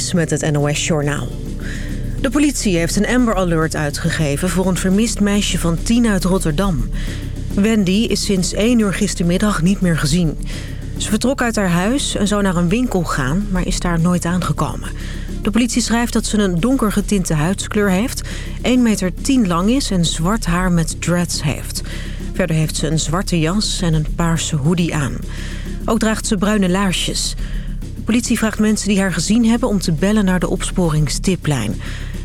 Met het NOS Journaal. De politie heeft een Amber Alert uitgegeven voor een vermist meisje van 10 uit Rotterdam. Wendy is sinds 1 uur gistermiddag niet meer gezien. Ze vertrok uit haar huis en zou naar een winkel gaan, maar is daar nooit aangekomen. De politie schrijft dat ze een donker getinte huidskleur heeft... 1 meter 10 lang is en zwart haar met dreads heeft. Verder heeft ze een zwarte jas en een paarse hoodie aan. Ook draagt ze bruine laarsjes. Politie vraagt mensen die haar gezien hebben om te bellen naar de opsporingstiplijn.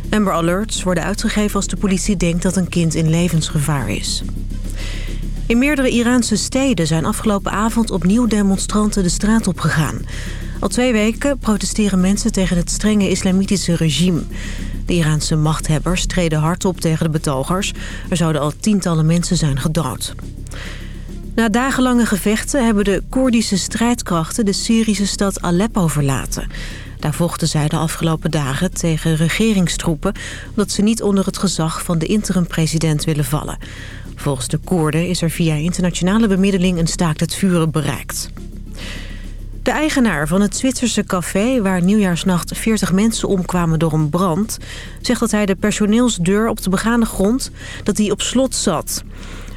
Amber Alerts worden uitgegeven als de politie denkt dat een kind in levensgevaar is. In meerdere Iraanse steden zijn afgelopen avond opnieuw demonstranten de straat op gegaan. Al twee weken protesteren mensen tegen het strenge islamitische regime. De Iraanse machthebbers treden hard op tegen de betogers. Er zouden al tientallen mensen zijn gedood. Na dagenlange gevechten hebben de Koerdische strijdkrachten de Syrische stad Aleppo verlaten. Daar vochten zij de afgelopen dagen tegen regeringstroepen... omdat ze niet onder het gezag van de interim-president willen vallen. Volgens de Koerden is er via internationale bemiddeling een staakt het vuren bereikt. De eigenaar van het Zwitserse café waar nieuwjaarsnacht 40 mensen omkwamen door een brand... zegt dat hij de personeelsdeur op de begane grond dat die op slot zat.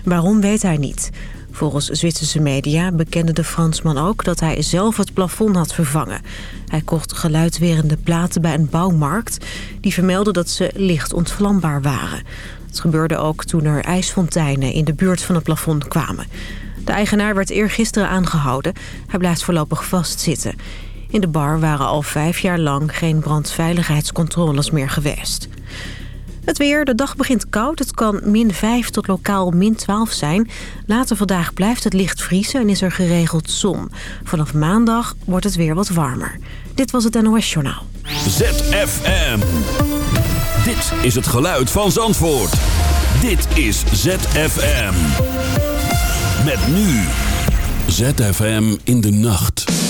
Waarom weet hij niet. Volgens Zwitserse media bekende de Fransman ook dat hij zelf het plafond had vervangen. Hij kocht geluidwerende platen bij een bouwmarkt. Die vermelden dat ze licht ontvlambaar waren. Het gebeurde ook toen er ijsfonteinen in de buurt van het plafond kwamen. De eigenaar werd eergisteren aangehouden. Hij blijft voorlopig vastzitten. In de bar waren al vijf jaar lang geen brandveiligheidscontroles meer geweest. Het weer, de dag begint koud. Het kan min 5 tot lokaal min 12 zijn. Later vandaag blijft het licht vriezen en is er geregeld zon. Vanaf maandag wordt het weer wat warmer. Dit was het NOS Journaal. ZFM. Dit is het geluid van Zandvoort. Dit is ZFM. Met nu. ZFM in de nacht.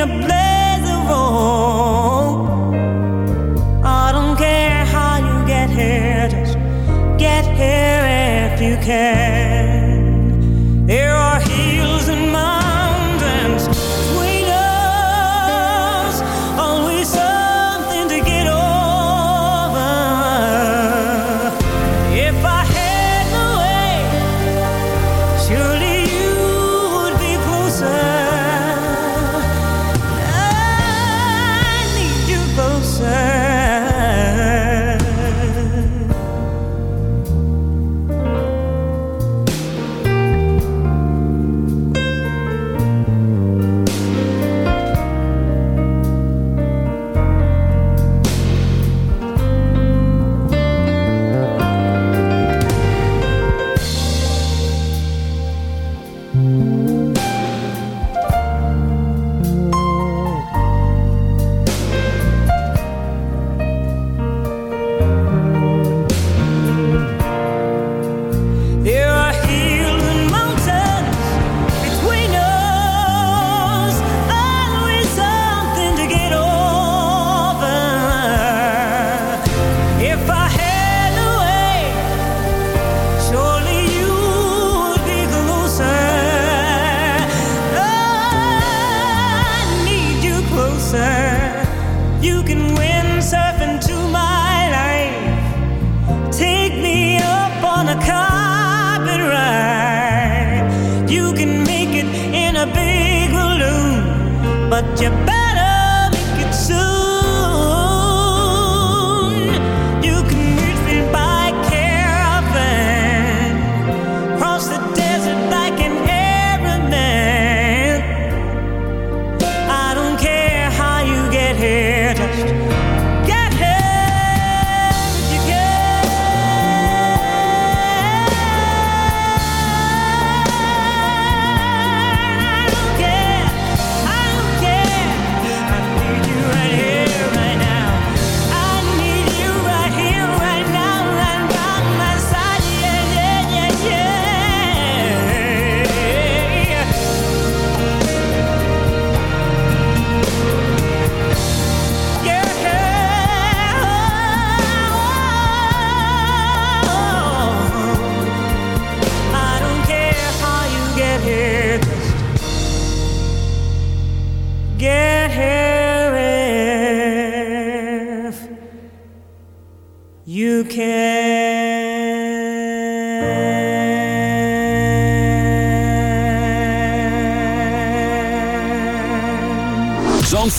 If I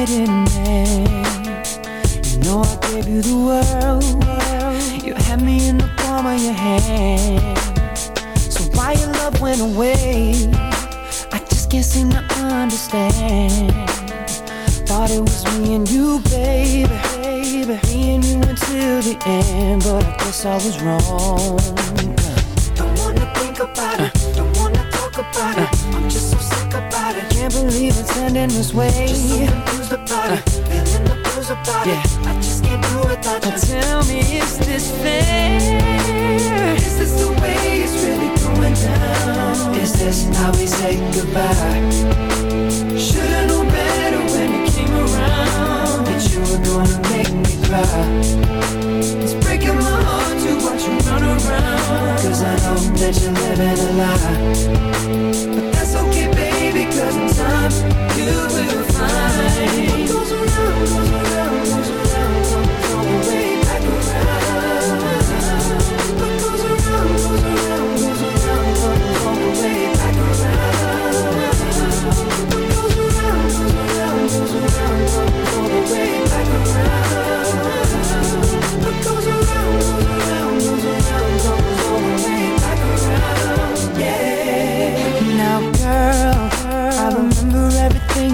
waiting there. You know I gave you the world. You had me in the palm of your hand. So why your love went away? I just can't seem to understand. Thought it was me and you, baby. baby. Me and you until the end, but I guess I was wrong. Don't wanna think about it. Don't wanna talk about it. I'm just so sick about it. Can't believe it's ending this way yeah. I just can't do without now. Tell me, is this fair? Is this the way it's really going down? Is this how we say goodbye? Should've known better when you came around that you were gonna make me cry. It's breaking my heart to watch you run around. Cause I know that you're living a lie. But that's okay, baby, cause in time you will find. What goes around, goes around.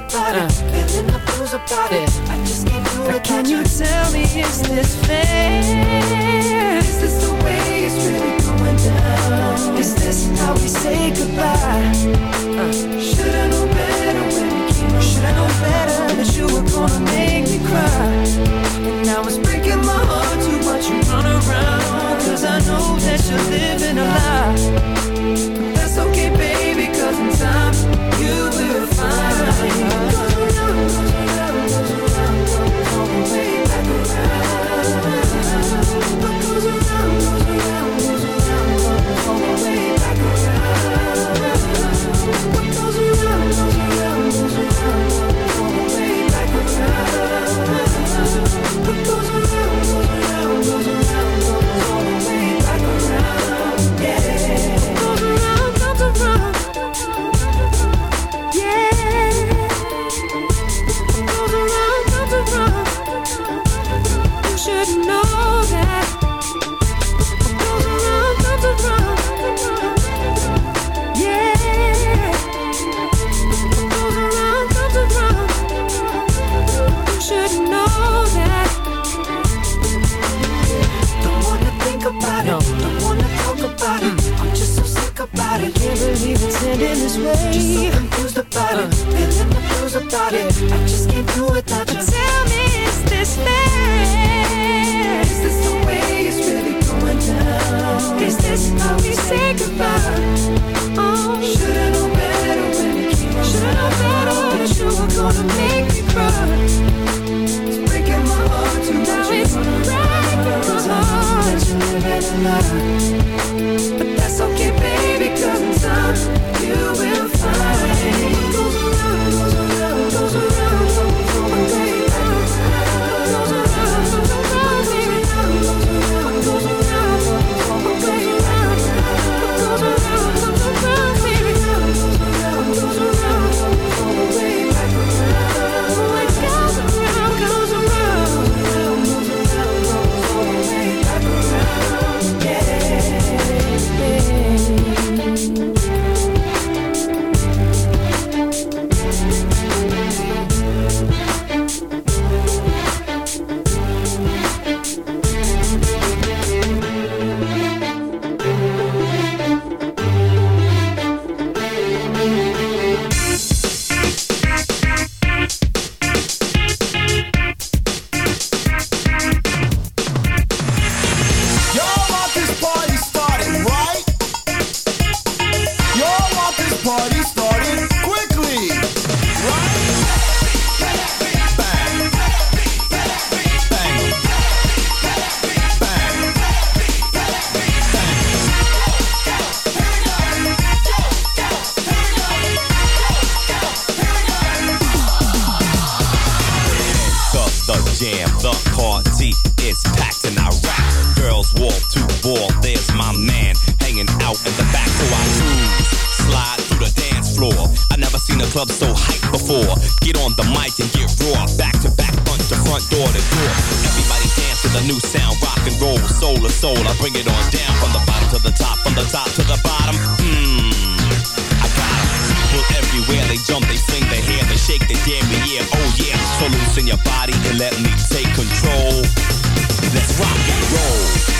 about it, feeling the blues about it. I just can't do it. Can you tell me is this fair? Is this the way it's really going down? Is this how we say goodbye? Uh. Should've known better when we came around. Should've known better that you were gonna make me cry. And now it's breaking my heart to watch you run around. Cause I know that you're living a lie top to the bottom. Mmm, I got them. People everywhere, they jump, they swing they hear, they shake, they dare me, yeah, oh yeah. So loosen your body and let me take control. Let's rock and roll.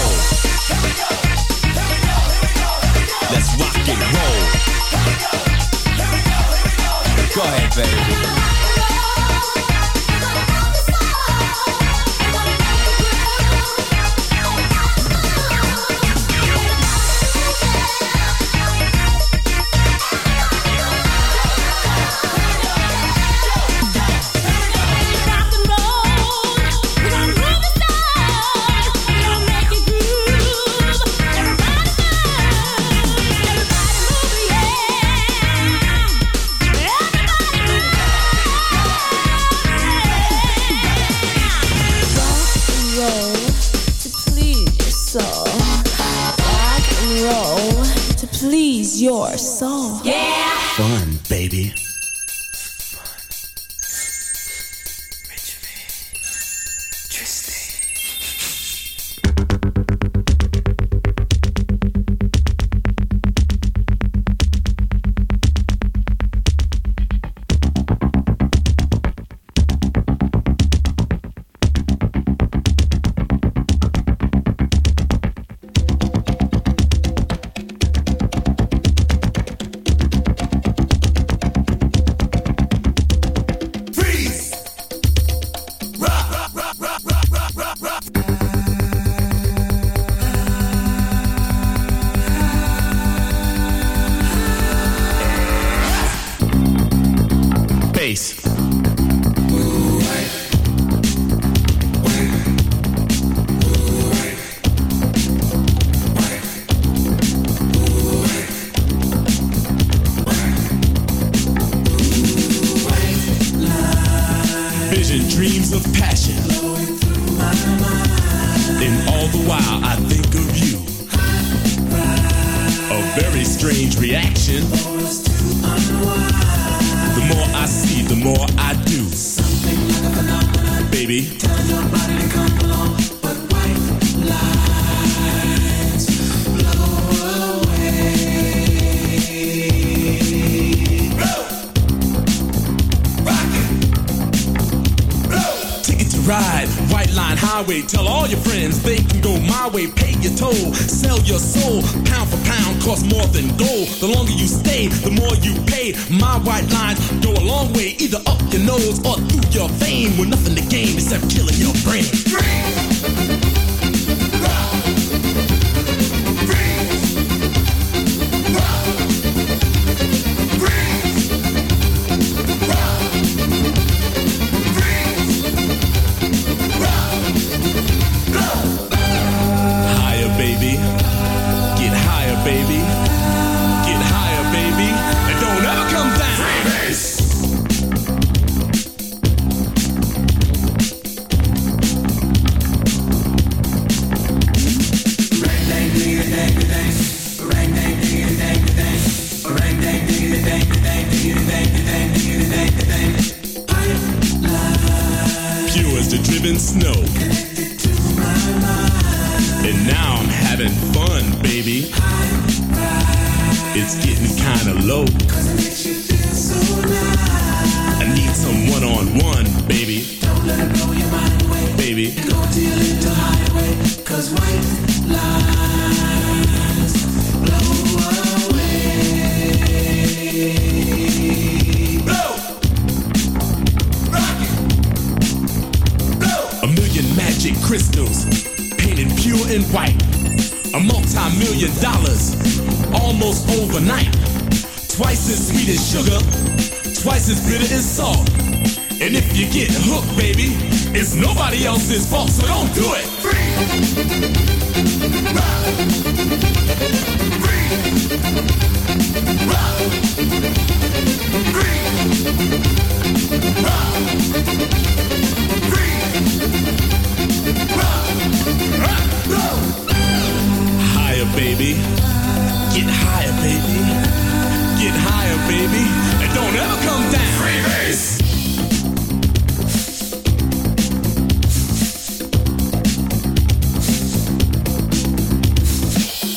get it roll. Go ahead, baby.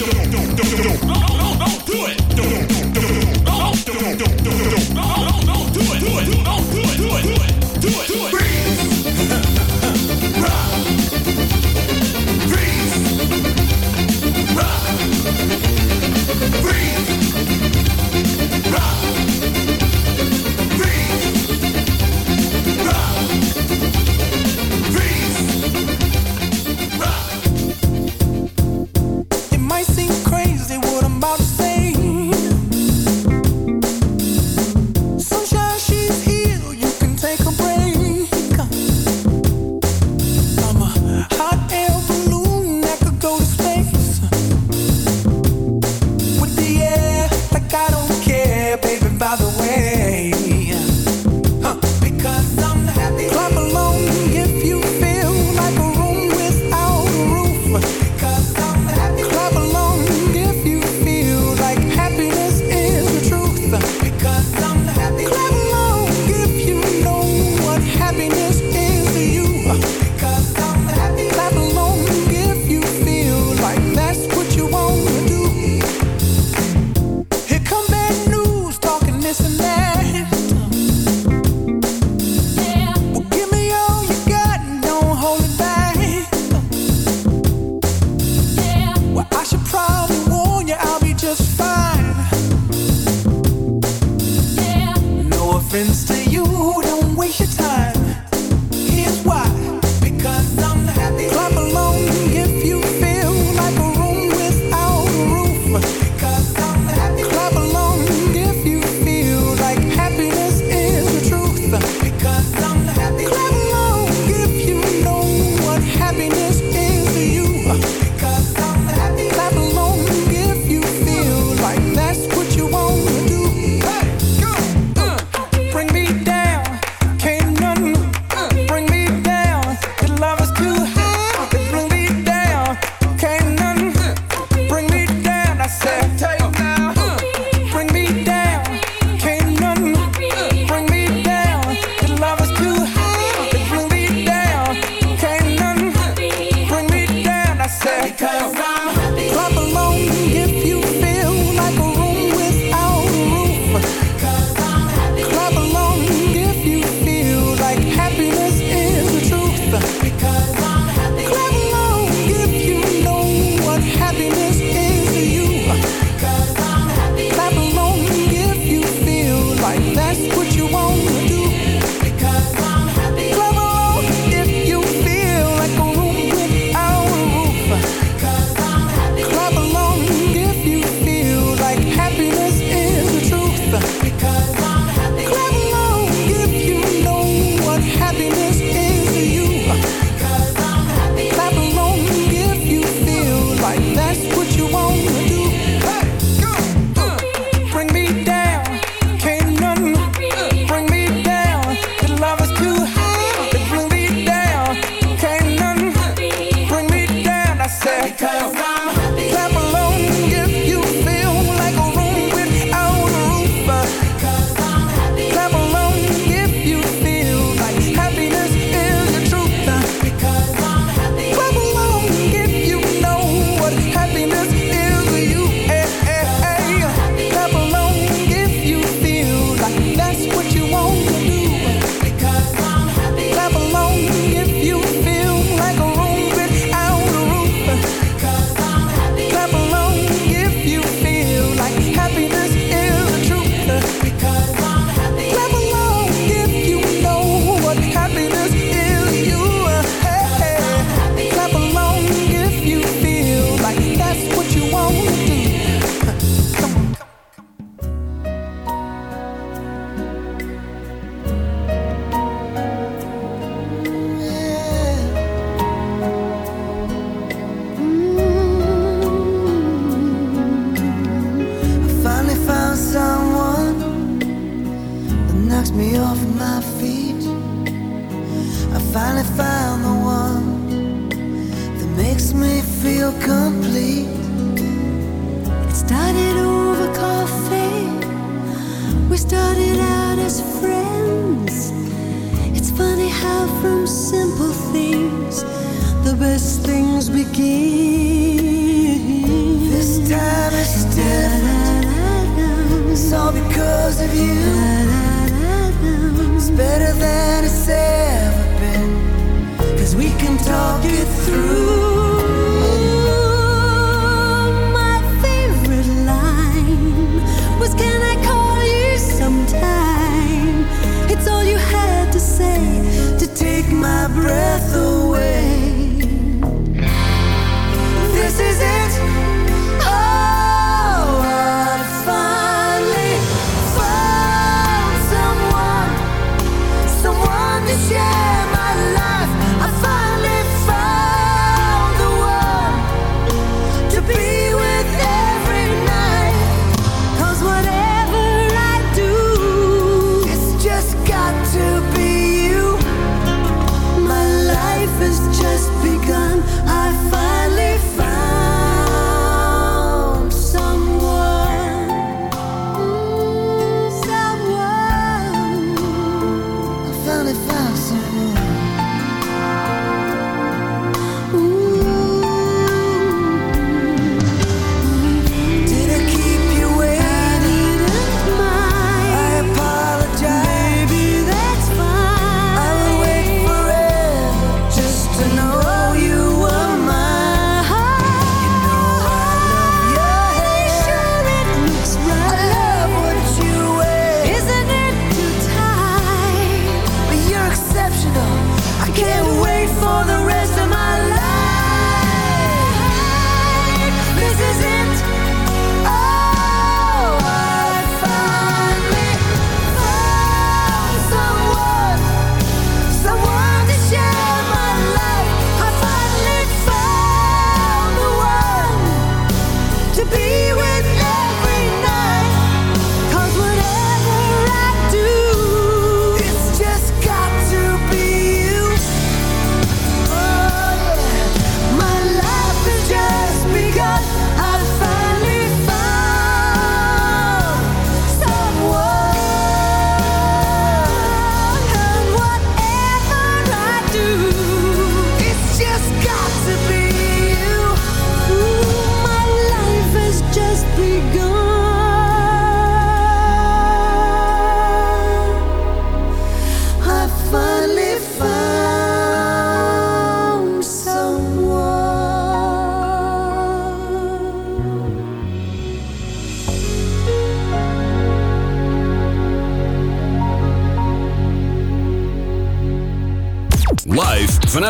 don't, don't, don't, don't, do it.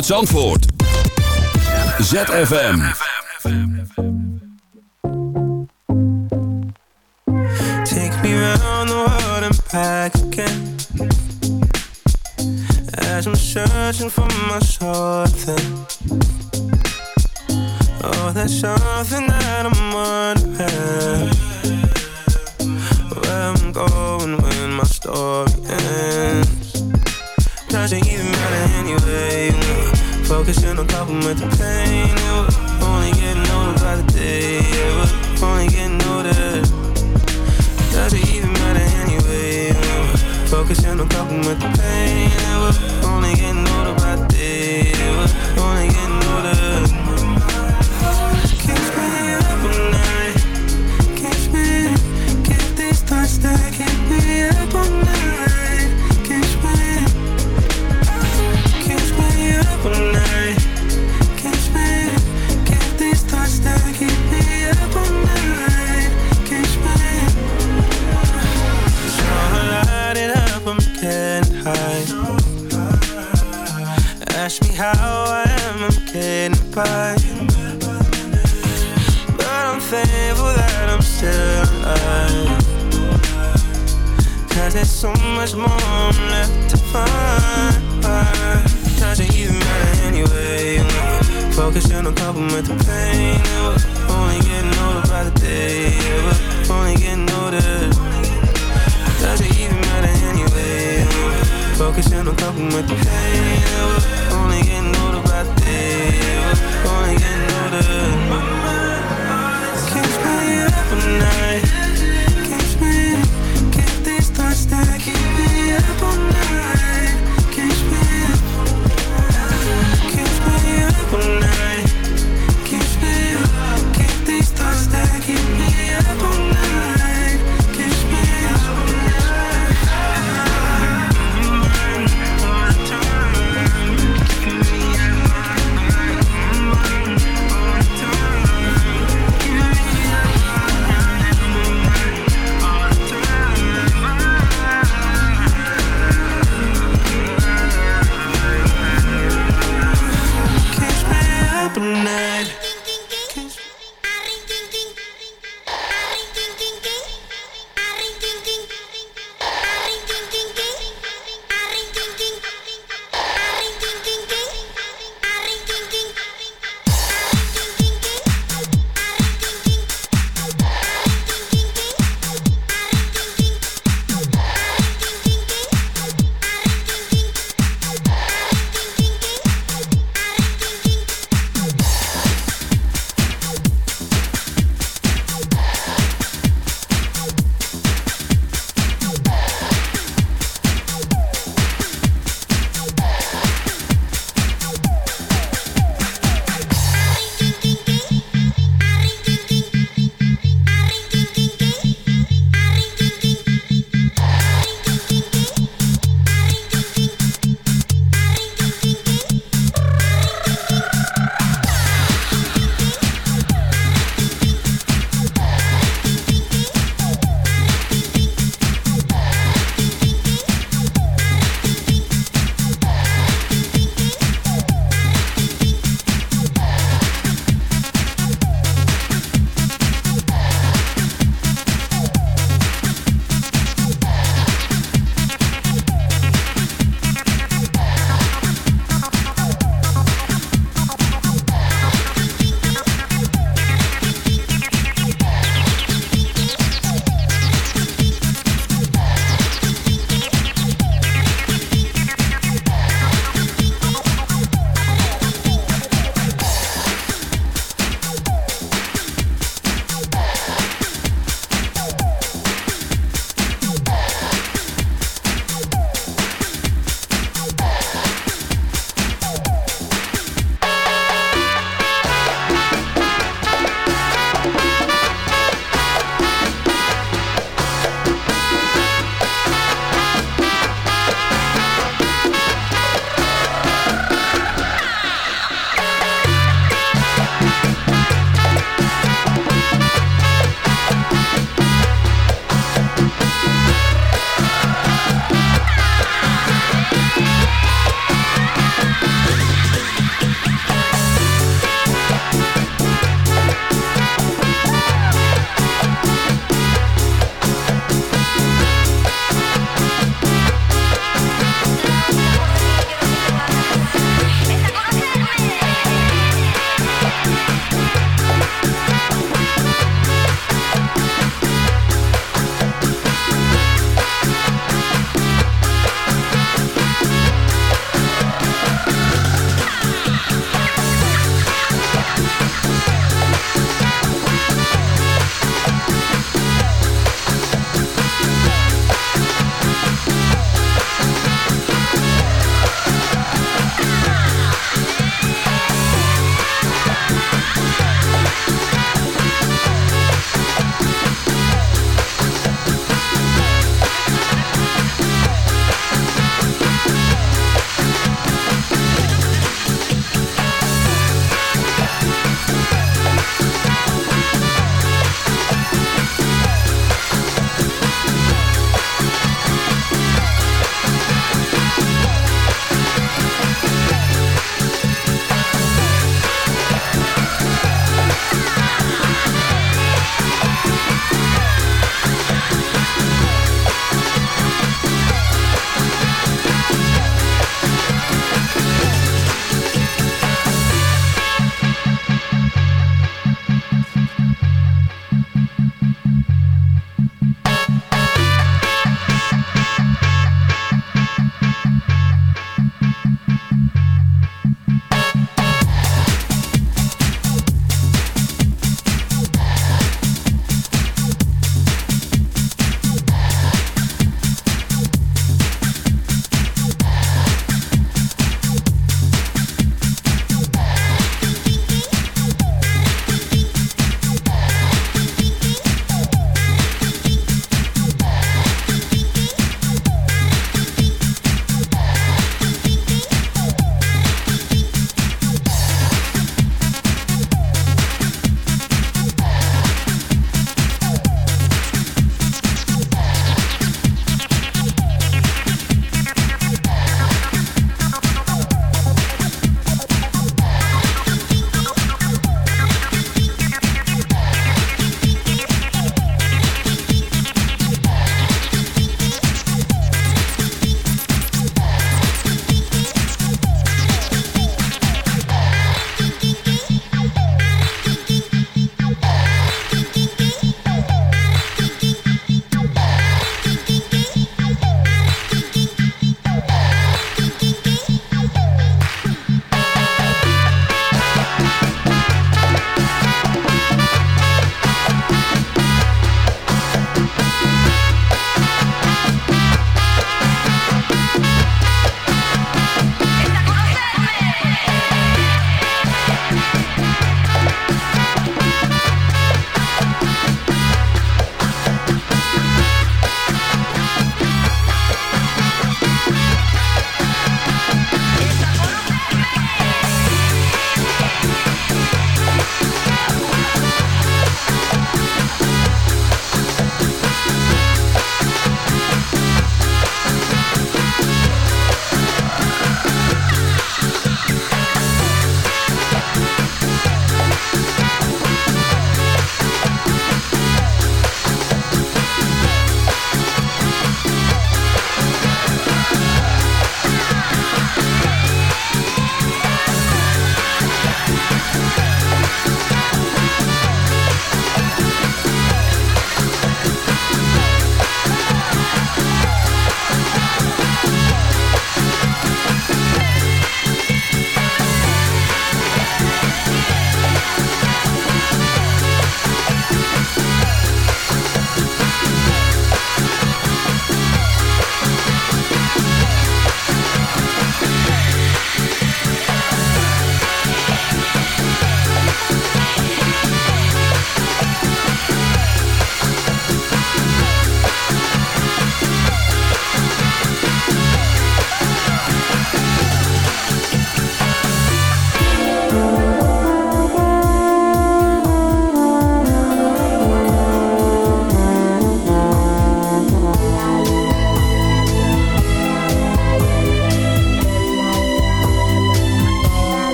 uit Zandvoort. ZFM. met de pijn.